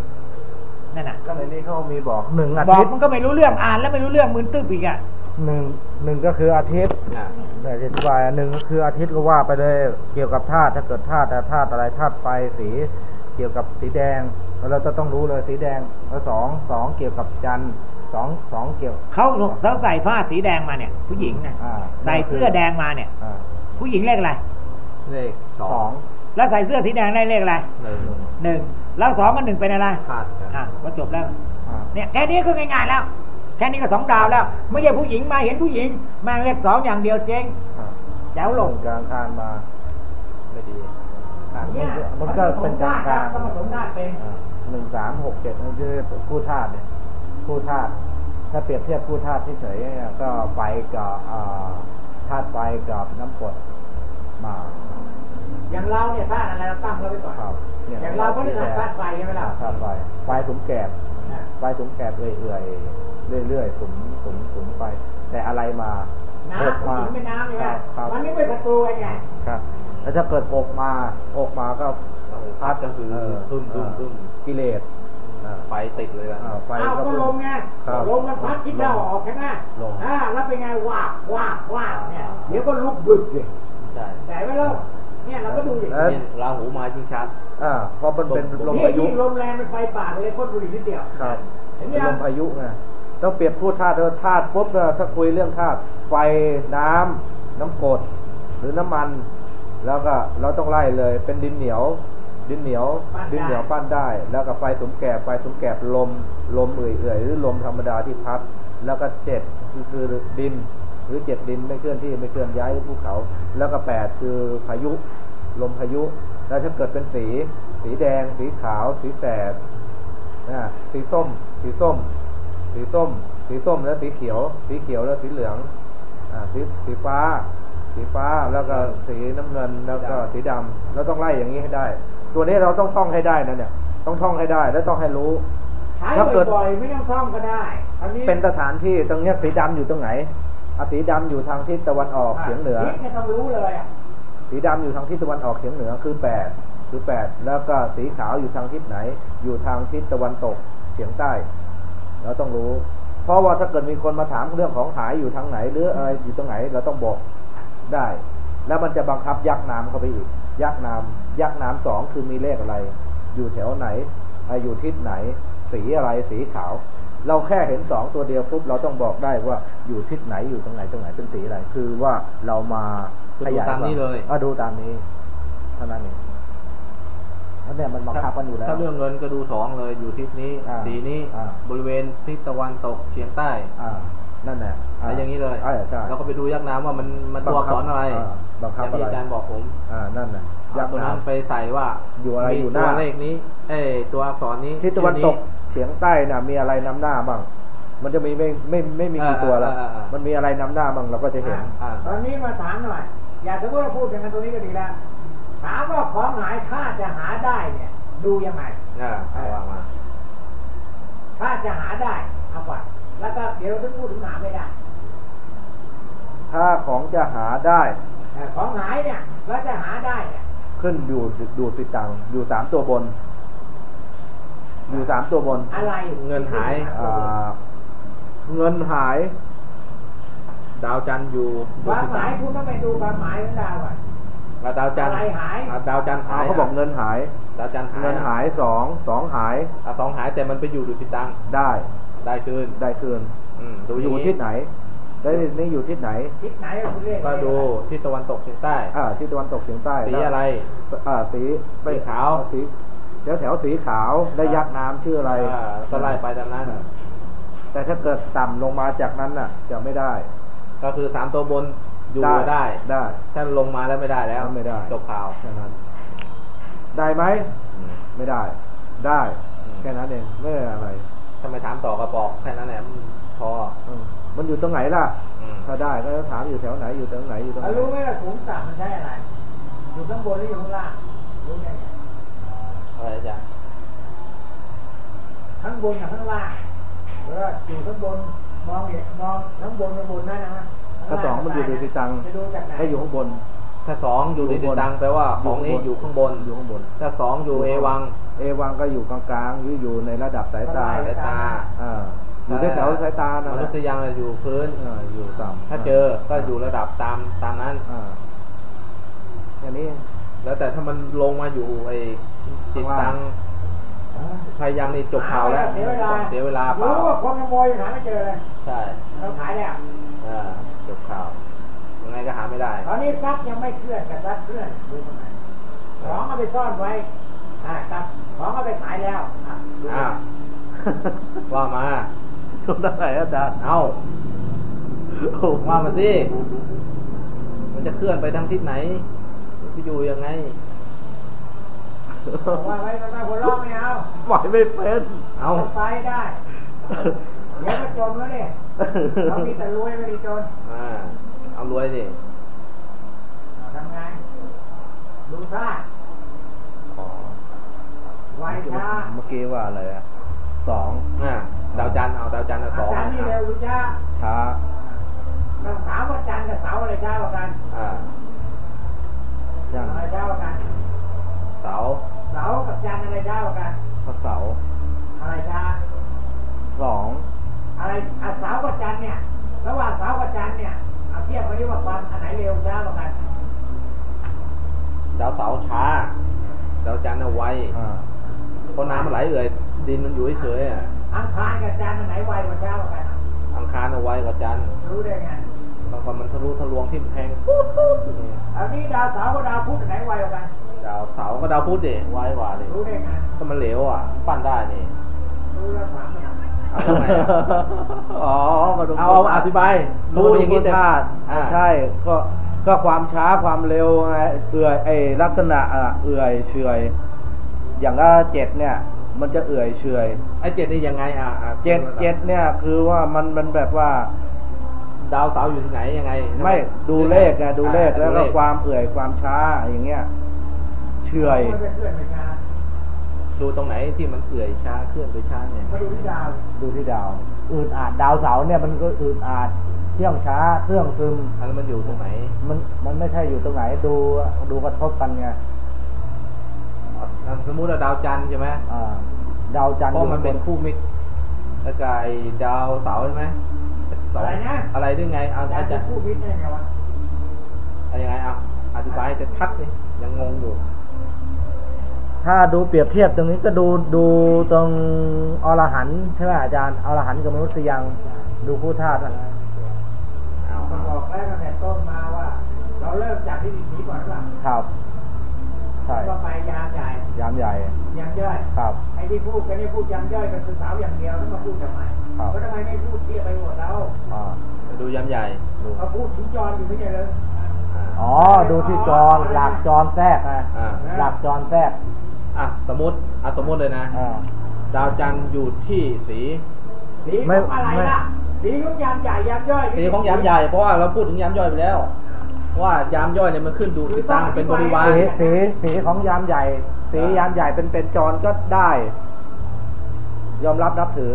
นั่นน่ะ
ก็ในนี้เขามีบอกหนึ่งอา
บอก
ทิตย์
มันก็ไม่รู้เรื่องอ่านแล้วไม่รู้เรื่องมึนตึ๊บอีกอะ
หนึ่งหนึ่งก็คืออาทิตย์
อ่า
แต่อธิบายอันหนึ่งก็คืออาทิตย์ก็ว่าไปเลย เกี่ยวกับธาตุถ้าเกิดธาตุธาตุอะไรธาตุไฟสีเกี่ยวกับสีแดงแล้วเราจะต้องรู้เลยสีแดงแล้วสองสองเกี่ยวกับจันทร์สองสองเกี่ยว
เขาเขาใส่ผ้าสีแดงมาเนี่ย ผู้หญิงนะ
อ่า
ใส่เสื้อแดงมาเนี่ย
อ่า
ผู้หญิงเลขอะไร
เลขสอ
สองง
แล้วใส่เสื้อสีแดงได้เลขอะไร
หนึ่ง
หนึ่งแล้วสองกับหนึ่งเป็นอะไร
คาดกัน
อะก็จบแล้ว
อ่า
เนี่ยแค่นี้ก็ง่ายๆแล้ว แค่นี้ก็สองดาวแล้ว ไม่ใช่ผู้หญิงมาเห็นผู้หญิงแม่งเลขสองอย่างเดียวเจ๊ง
อ่า
แจ๋วลง
กลางคานมา
ไม่ดีคาด
เนี่ย
มันก็เป็นกลางกลาง
ต้องผสมได้เป็น
หนึ่งสามหกเจ็ดนั่นคือคู่ธาตุเนี่ยคู่ธาตุถ้าเปรียบเทียบคู่ธาตุเฉยๆเนี่ยก็ไฟกับอ่าธาตุไฟกับน้ำกรดมา
อย่างเราเนี่ยธาตุอะไรเราตั้งเราไปก่อน
ครับนี่
อย่างเราก็เรื่องธาตุไฟใช่ไหมล่ะ
ธาตุไฟไฟถุงแกบ ไฟถุงแกบเอื่อยๆเรื่อยๆสุมสุมสุมไป แต่อะไรมา
น้ำผู้หญิงเป็นน้ำใช่ไหม
ครับ
มันไม่เป็นศัตรูกันไง
ครับ แล้วถ้าเกิดอกมาอกมาก็
คาดก็คือ
เออ
ตุ้มตุ้มตุ้ม
กิเลสอ่า
ไฟติดเลยอะ
อ่าไฟ
อ้าวก็ลมไง
ครับ
ลมมันพัดคิดเราออกใช่ไหม
ลม
อ่าแล้วเป็นไงวาบวาบวาบเนี่ยเดี๋ยวก็ลุกบึกเลย
ใช่
แต่ไม่เล่า เนี่ยเราก็ดูอย่าง
เออ
นี้
นี่ราหูมาจริงชัด
อ่าเพราะมันเป็นลม
นี่
พายุ
ยิ่งลมแรงเป็นไฟป่าเลยพ่นบุหรี่นิดเดียว
ครับ
เห็นไหม
เป็นลมพายุไงต้องเปรียบพูดธาตุเออธาตุปุ๊บเนี่ยถ้าคุยเรื่องธาตุไฟน้ำน้ำกรดหรือน้ำมัน แล้วก็เราต้องไล่เลย เป็นดินเหนียว ดินเหนียว ดินเหนียวปั้นได้ แล้วก็ไฟสมแกบไฟสมแกบลมลมเอื่อยๆหรือลมธรรมดาที่พัด แล้วก็เจ็ดคือคือดิน หรือเจ็ดดินไม่เคลื่อนที่ไม่เคลื่อนย้ายภูเขา แล้วก็แปดคือพายุลมพายุ แล้วถ้าเกิดเป็นสี สีแดง สีขาว สีแสดนะสีส้ม สีส้ม สีส้ม สีส้มแล้วสีเขียว สีเขียวแล้วสีเหลืองอ่าสีสีฟ้า สีฟ้าแล้วก็สีน้ำเงินแล้วก็สีดำแล้วต้องไล่อย่างนี้ให้ได้ ตัวนี้เราต้องท่องให้ได้นะเนี่ย ต้องท่องให้ได้และต้องให้รู้
ใช้
ถ้าเกิด
บ่อยๆไม่ต้องซ่อมก็ได้อันนี้
เป็นสถานที่ตรงเนี้ยสีดำอยู่ตรงไหน อะสีดำอยู่ทางทิศตะวันออกเฉียงเหนือ
ทิศเนี่ยต้องรู้เลยอะ
สีดำอยู่ทางทิศตะวันออกเฉียงเหนือคือแปดคือแปดแล้วก็สีขาวอยู่ทางทิศไหน อยู่ทางทิศตะวันตกเฉียงใต้เราต้องรู้ เพราะว่าถ้าเกิดมีคนมาถามเรื่องของหายอยู่ทางไหน หรืออะไรอยู่ตรงไหนเราต้องบอกได้ แล้วมันจะบังคับยักษ์น้ำเข้าไปอีก ยักษ์น้ำยักษ์น้ำสองคือมีเลขอะไร อยู่แถวไหนอะอยู่ทิศไหน สีอะไรสีขาว เราแค่เห็นสองตัวเดียวปุ๊บเราต้องบอกได้ว่าอยู่ทิศไหนอยู่ตรงไหนตรงไหนเป็นสีอะไร คือว่าเรามา
คือ
ข
ดู
ยาย
ตามนี้เลย
อะดูตามนี้เท่านั้นเองแล้วเนี่ยมันบังคับกันอยู่แล้ว
ถ้าเรื่องเงินก็ดูสองเลยอยู่ทิศนี้
อ่า
สีนี้
อ่า
บริเวณทิศตะวันตกเฉียงใต้
อ่านั่นแหละ
อะไรอย่างนี้เลย
อ่าใช่
แล้วก็ไปดูยักษ์น้ำว่ามันมันตัวอักษรอะไรา
บัง
อ
คับ
ย่าง
อะ
ที่
ไร
อาจารย์บอกผม
อ่านั่นน่ะ
เอา
ยักษ์
ตัวนั้น
น้ำ
ไปใส่ว่า
อยู่อะไร
มี
อยู่ห
ตั
น้า
วเลขนี้ เอ้ยตัวอักษรนี้
ทิศตะวันตก
ชื่อ
เฉียงใต้น่ะมีอะไรนำหน้าบ้าง มันจะมีไม่ไม่ไม่มีกี่ตัวแล้ว
อ่าอ่าอ่ามั
มันมีอะไรนำหน้าบ้างเราก็จะเห็น
อ่า
ตอนนี้มาถามหน่อย อย่าสมมติว่าพูดอย่างนั้นตรงนี้ก็ดีแล้ว ถามว่าของหายถ้าจะหาได้เนี่ย ดูยังไง
อ่าเอาว่ามา
ถ้าจะหาได้เอาก่อนแล้วก็เดี๋ยวเราจะพูดถึงหาไม่ได้
ถ้าของจะหาได้
แต่ของหายเนี่ยแล้วจะหาได้เนี่ย
ขึ้นอยู่ดูสิตังค์อยู่สามตัวบน อยู่สามตัวบน
อะไร
เงินหาย
อ่าเงินหาย
ดาวจันทร์อยู่บ
คนวาม
ทิศ
หมาย
ใต้
คุณต้องไปดูความหมายของดาวก่อน
อ่าดาวจันทร์
อะไรหาย
อ่าดาวจันทร์หาย
เขาบอกเงินหาย
ดาวจันทร์หาย
เงินหายสองสองหาย
อ่าสองหายแต่มันไปอยู่ดุสิตังค์
ได้
ได้คืน
ได้คืน
อืมดู
อ
อย่าง
ยู่
นี้
ทิศไหนได้นี่อยู่ทิศไหน
ทิศไหนก็คุณเรียก
ก็ดูที่ตะวันตกเฉียงใต้
อ่าทิศตะวันตกเฉียงใต้
สี
แล้ว
อะไร
อ่าสี
สีขาว
สี แถวแถวสีขาวได้ยักษ์น้ำชื่ออะไร
อ่าก็ไล่ไปตามนั้น
แต่ถ้าเกิดต่ำลงมาจากนั้นน่ะ จะไม่ได้
ก็คือสามตัวบนอยู่ได้
ได้
ถ้าลงมาแล้วไม่ได้แล้ว
ไม่ได้
จบข่าว
แค่นั้น ได้ไหม
อืม
ไม่ได้ ได้
อืม
แค่นั้นเองไม่ได้อะไร
ทำไมถามต่อกระบอกแค่นั้นแหละอืมพอ
อืมมันอยู่ตรงไหนล่ะ
อืม
ถ้าได้ก็ถามอยู่แถวไหนอยู่ตรงไหนอยู่ตรงไห
แล้ว
น
รู้ไหมว่าสูงต่ำมันใช่อะไรอยู่ข้างบนหรืออยู่ข้างล่างรู้ได้ไง
อะไรอาจารย์
ข้างบนกับข้างล่างหรือว่าอยู่ข้างบนมองเนี่ยมองข้างบนข้างบนนั่นนะฮะ
ถ้าสองมันอยู่ดูสิตังค์
จะดูจากไหน
ให้อยู่ข้างบน
ถ้าสองอยู่ในติดตังแปลว่าของนี้อยู่ข้างบน
อยู่ข้างบน
ถ้าสองอยู่เอวัง
เอวังก็อยู่กลางๆหรืออยู่ในระดับสายตา
สายตา
อ่าอยู่แถวๆสายตานะ
มนุษย์ยังอยู่พื้น
อ่าอยู่ต่ำ
ถ้าเจอก็อยู่ระดับตามตามนั้น
อ่าอย่างนี้
แล้วแต่ถ้ามันลงมาอยู่ไอ้ จิตตังพยายามนี่จบข่าวแล้ว
เสียเวลา
เสียเวลาเปล่า
รู้ว่าคนขโมยหาไม่เจอเลย
ใช่
เราขายแล้ว
อ่าจบข่าวยังไงก็หาไม่ได้
ตอนนี้ทรัพย์ยังไม่เคลื่อนกับทรัพย์เคลื่อนดูตรงไหนของเอาไปซ่อนไว้อ่าครับของเอาไปขายแล้วอะดู
อ้าวว่ามา
ตรงไหนอาจารย์
เอ้าว่ามาสิมันจะเคลื่อนไปทางทิศไหนมันจะอยู่ยังไง
บอก ว่าไว้มันมาหัวเราะไม่เอา
ไหวไม่เป็น
เอา
ไปได้เดี๋ยวก็จนแล้วเนี่ยเขามีแต่รวยไม่มีจน
อ่าเอารวยดิ
เอาทำไงดูท่า
อ๋อ
ไวช้า
เมื่อกี้ว่าอะไรอะสอง
อ่าดาวจันทร์เอาดาวจันทร์เอาส
อา
อง
จารย์นี่เร็วหรือช้า
ช้า
ต้องถามว่าจันทร์กับเสาอะไรช้ากว่ากัน
อ่า
จันทร์
อะไรช้ากว่ากัน
เสา
เสากับจันทร์อะไรช้ากว่ากัน
พระเสาร์
อะไรช้า
สอง
อะไรอะเสากับจันทร์เนี่ยระหว่างเสากับจันทร์เนี่ยเอาเทียบกันดีว่าความอันไหนเร็วช้ากว่ากัน
ดาวเสาช้าดาวจันทร์เอาไว
อ่า
เพราะน้ำมันไหลเอื่อยดินมันอยู่เฉยๆอะ
อังคารกับจันทร์อันไหนไวกว่าช้ากว่ากัน
อังคารเอาไวกว่าจันทร์
รู้ได้ไง
บางคนมันทะลุทะลวงที่มแทงปุ๊บปุ๊บนี่
อันนี้ดาวเสาร์กับดาวพุธอันไหนไวกว่ากัน
ดาวเสาร์ก็ดาวพุธดิไวกว่าดิ
รู้ได้ไง
ถ้ามันเหลวอะมันปั้นได้นี่
รู้แล้วถามมัน
เอาทำไมอะ
อ๋อมาดู
เอาเอาอธิบาย
รู้
รู้
อ
อย่าย่างง
นี้
นี้
แต่
แต่
ธาตุ
อ่า
ใช่ ก็ก็ความช้าความเร็วไงเอื่อยไอลักษณะอะเอื่อยเฉอยอย่างก็เจ็ดเนี่ย มันจะเอื่อยเฉอย
ไอ้เจ็ดนี่ยังไงอะอะ
เจ็ดเจ็ดเนี่ยคือว่ามันมันแบบว่า
ดาวเสาร์อยู่ที่ไหนยังไง
ไม่ดูเลขไงดูเลข
อ่า
แล้วก็
ดู
ความเอื่อยความช้าอย่างเงี้ย เฉอย
มันเป็นเพื่อนเป็นงาน
ดูตรงไหนที่มันเอื่อยช้าเคลื่อนไปช้าเนี่ย
มาดูที่ดาว
ดูที่ดาวอืดอาดดาวเสาร์เนี่ยมันก็อืดอาดเชื่องช้าเสื่องซึม
อันนั้นมันอยู่ตรงไหน
มันมันไม่ใช่อยู่ตรงไหนดูดูกระทบกันไง
อะสมมุติว่าดาวจันทร์ใช่ไหม
อ่าดาวจันทร์
เพราะมันเป็น
อยู่
คู่มิตรแล้วก็ไอ้ดาวเสาร์ใช่ไหมเสา
อะไรนะ
อะไรด้วยไงเอา
อาจาร
อา
ย์
จา
จะ
รย์
พูดวิทย์ได้ไงวะ
เอายังไงเอาอธิบายให้จะชัดเลยยังงงอยู่
ถ้าดูเปรียบเทียบตรงนี้ก็ดูดูตรงอรหันต์ใช่ไหมอาจารย์อรหันต์กับมนุษย์ยังดูคู่ธาตุอะ
เอา
ผมบอกแล้วตั้งแต่ต้นมาว่า เราเริ่มจากที่ดินนี้ก่อนหรือเปล่า
ครับใช่
ก็ไปยามใหญ่
ยามใหญ่
ยามย่อย
ครับ
ไอ้ที่พูดกันนี่พูดยามย่อยก็คือสาวอย่างเดียวแล้วมาพูดทำไม
ครับ
เพราะทำไมไม่พูดเทียบไปหมดแล้ว
อ่า
ไปดูยำใหญ่
ดู
เขาพูดถึงจรอยู่ไม่ใช่เลย
อ่า
อ๋อ ดูที่จรหลักจรแทรกนะ
อ่า
หลักจรแทรก
อะสมมติอะสมมติเลยนะ
อ่า
ดาวจันทร์อยู่ที่สี
สี
ไม่
ของอะไร
ไม่
ล่ะสีของยามใหญ่ยามย่อย
สีของยามใหญ่เพราะว่าเราพูดถึงยามย่อยไปแล้ว ว่ายามย่อยเนี่ยมันขึ้นดูที่ตั้งเป็นบริวาร
สีสีสีของยามใหญ่ สียามใหญ่เป็นเป็นจรก็ได้ ยอมรับนับถือ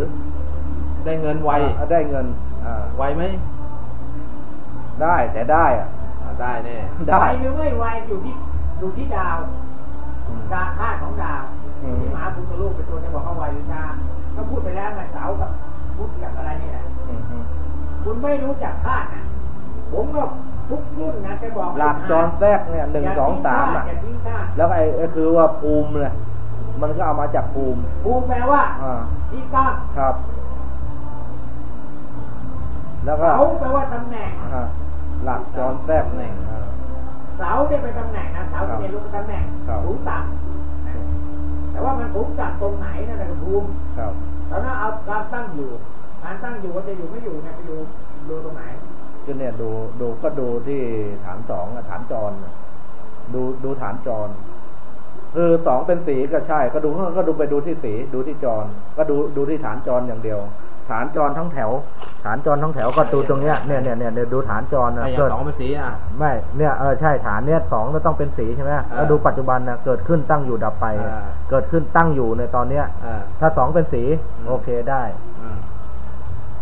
ได้เงินไว
อ่าได้เงินอ่า
ไวไหม
ได้แต่ได้อะ
อ่าได้แน่
ได้
ไวหรือไม่ไวอยู่ที่อยู่ที่ดาว กาธาตุของดาว
อืม
ที่มหาพุทธลูกเป็นตัวจะบอกเขาไวหรือช้าก็พูดไปแล้วไงเสากับพุทธกับอะไรนี่แหละ
อืมอืม
คุณไม่รู้จักธาตุนะผมก็ทุกรุ่นนะจะบอก
หลักจรแทรกเนี่ยหนึ่งสองสามอะ
อย่าทิ้งธาตุ
แล้วไอ้ไอ้คือว่าภูมิเนี่ยมันก็เอามาจากภูมิ
ภูมิแปลว่า
อ่า
ที่ตั้ง
ครับ แล้วก็
เสาแปลว่าตำแหน่ง
อ่าหลักจรแทรกหนึ่งอ่า
เสาเนี่ยเป็นตำแหน่งนะเสา
ครับ
เป็นรูปตำแหน่ง
ครับ
สูงต่ำแต่ว่ามันสูงต่ำตรงไหนนั่นแหละคือภูมิ
ครับ
ตอนนั้นเอาการตั้งอยู่การตั้งอยู่ว่าจะอยู่ไม่อยู่เนี่ยไปดูดูตรงไหน
ก็เนี่ยดูดูก็ดูที่ฐานสองอะฐานจรน่ะดูดูฐานจรคือสองเป็นสีก็ใช่ ก็ดูก็ดูไปดูที่สีดูที่จร ก็ดูดูที่ฐานจรอย่างเดียว ฐานจรทั้งแถว ฐานจรทั้งแถวก็ดูตรงเนี้ยเนี่ยเนี่ยเนี่ยเนี่ยดูฐานจรนะ
ไอ้อย่าง
เกิด
สองเป็นสีอะ
ไม่เนี่ยเออใช่ฐานเนี่ยสองก็ต้องเป็นสีใช่ไหมแล้วดูปัจจุบันนะเกิดขึ้นตั้งอยู่ดับไป
อ่า
เกิดขึ้นตั้งอยู่ในตอนเนี้ย
อ่า
ถ้าสองเป็นสี
อืม
โอเคได้
อืม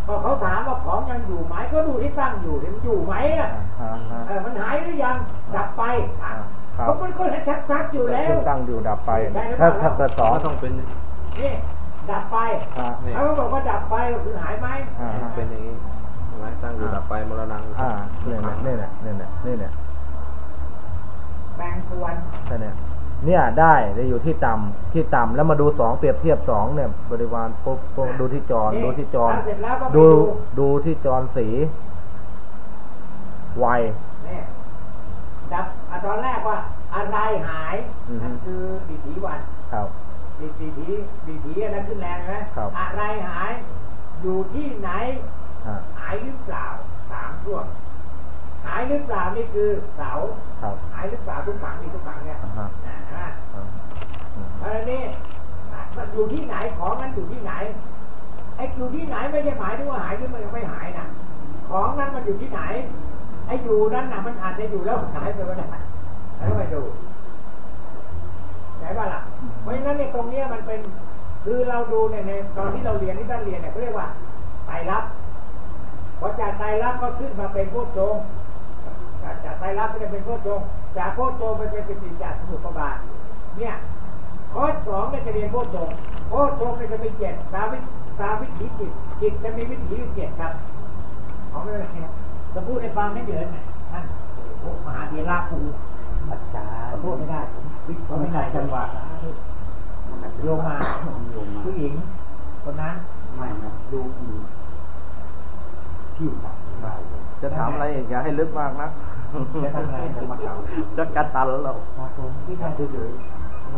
พอเขาถามว่าของยังอยู่ไหมก็ดูที่ตั้งอยู่เนี่ยมันอยู่ไหมอะ
อ่าฮะ
เออมันหายหรือยังดับไปอะ
ครับ
เขาเป็นคนให้ชัดๆอยู่
เกิด
แล้
ขึ้
วน
ตั้งอยู่ดับไป
ใช่หรือเป
ถ้า
ล่า
ถ้าเกิดสอง
ก็ต้องเป็น
นี่ ดับไป
อ่า
นี่
เขาก็บอกว่าดับไปก็คือหายไหม
อ่า
เป็นอย่างนี้ใช่ไหมตั้งอยู่ดับไปมรณะ
อ่าเนี่ยเนี่ยเนี่ยเนี่ยเนี่ยเนี่ยเนี่ย
แบ่งส่วน
ใช่เนี่ยเนี่ยได้จะอยู่ที่ต่ำที่ต่ำแล้วมาดูสองเปรียบเทียบสองเนี่ยบริวารปุ๊บปุ๊บดูที่จร
นี่
ดูที่จร
แล้วเสร็จแล้วก็ไป
ดูดูที่จรสีไว
เนี่ยดับอะตอนแรกว่าอะไรหาย
อือฮึ
นั่นคือดิถีวัน
ครับ
ดิถีถีดิถีอันนั้นขึ้นแรงใช่ไหม
ครับ
อะไรหาย อยู่ที่ไหน
อ่า
หายหรือเปล่าสามช่วง หายหรือเปล่านี่คือเสา
ครับ
หายหรือเปล่าทุกฝังนี่ทุกฝังเนี่ย
อ่าฮะ
อ่าใช่ไหม
อ่าอืม
อันนี้มันอยู่ที่ไหนของนั้นอยู่ที่ไหนไอ้อยู่ที่ไหนไม่ใช่หมายถึงว่าหายหรือมันไม่หายนะของนั้นมันอยู่ที่ไหนไอ้อยู่นั้นน่ะมันอาจจะอยู่แล้วหายไปก็ได้แล้วไปดู ไหนบ้าล่ะ เพราะฉะนั้นในตรงเนี้ยมันเป็นคือเราดูเนี่ยในตอนที่เราเรียนที่ท่านเรียนเนี่ยเขาเรียกว่าไตรลักษณ์พอจากไตรลักษณ์ก็ขึ้นมาเป็นโพชฌงค์จากไตรลักษณ์ก็จะเป็นโพชฌงค์จากโพชฌงค์ไปเป็นปิติจากสมุปบาทเนี่ยคอร์สสองเนี่ยจะเรียนโพชฌงค์โพชฌงค์เนี่ยจะมีเจ็ดสาวิสาวิถีจิตจิตจะมีวิถีอยู่เจ็ดครับเอาไม่เป็นไรครับจะพูดให้ฟังให้เดือนน่ะท่านมหาเถระครูอาจารย์พูดไม่ได้ ผมวิผมไม่ได้จังหวะโยมมาผู้หญิงคนนั้น
ไม่นะดูอีกที่ตัดไป
จะถามอะไรอีกอย่าให้ลึกมากนะ
จะทำอะไรจะมาเก่า
จะกัดตันแล้ว
ครับผมที่ท่านเฉยๆโอ้โห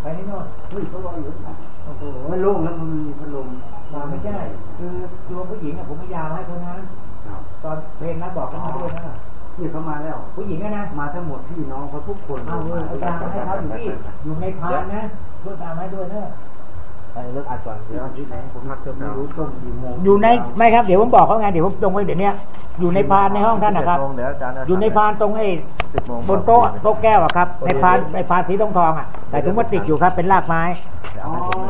ไปนี่โน่น
เฮ้ยเขารออยู่นะ
โอ้โห
ไม่โล่งแล้วมันมีพัดลม
มาไม่ใช่คือโยมผู้หญิงอะผมไม่ยาวให้เขานะ
ครับ
ตอนเพลงนะบอกเขามาด้วยนะ
นี่เขามาแล้ว
ผู้หญิงอะนะ
มาทั้งหมดพี่น้องเขาทุกคน
เอาเลยเอาตามให้เขาอยู่ที่อยู่ในพานนะช่วยตามให้ด้วยเนอะ
ไปเลิกอัดก่อน
เดี๋ยวอาทิตย์ไหนผมพักเที่ยว
ไม่
เช้า
รู้ต้องกี่โมง
อยู่ในไม่ครับเดี๋ยวผมบอกเขาไงเดี๋ยวผมตรงไว้เดี๋ยวเนี้ยอยู่ในพานในห้องท่านนะครับ
เจ็ดโมงเดี๋ยวอาจารย์จะ
อยู่ในพานตรงไอ้
สิบโมง
บนโต๊ะโต๊ะแก้วอะครับในพานในพานสีทองทองๆอะแต่ถุงพลาสติกอยู่ครับเป็นรากไม้
เดี๋ยวเอาให้ผม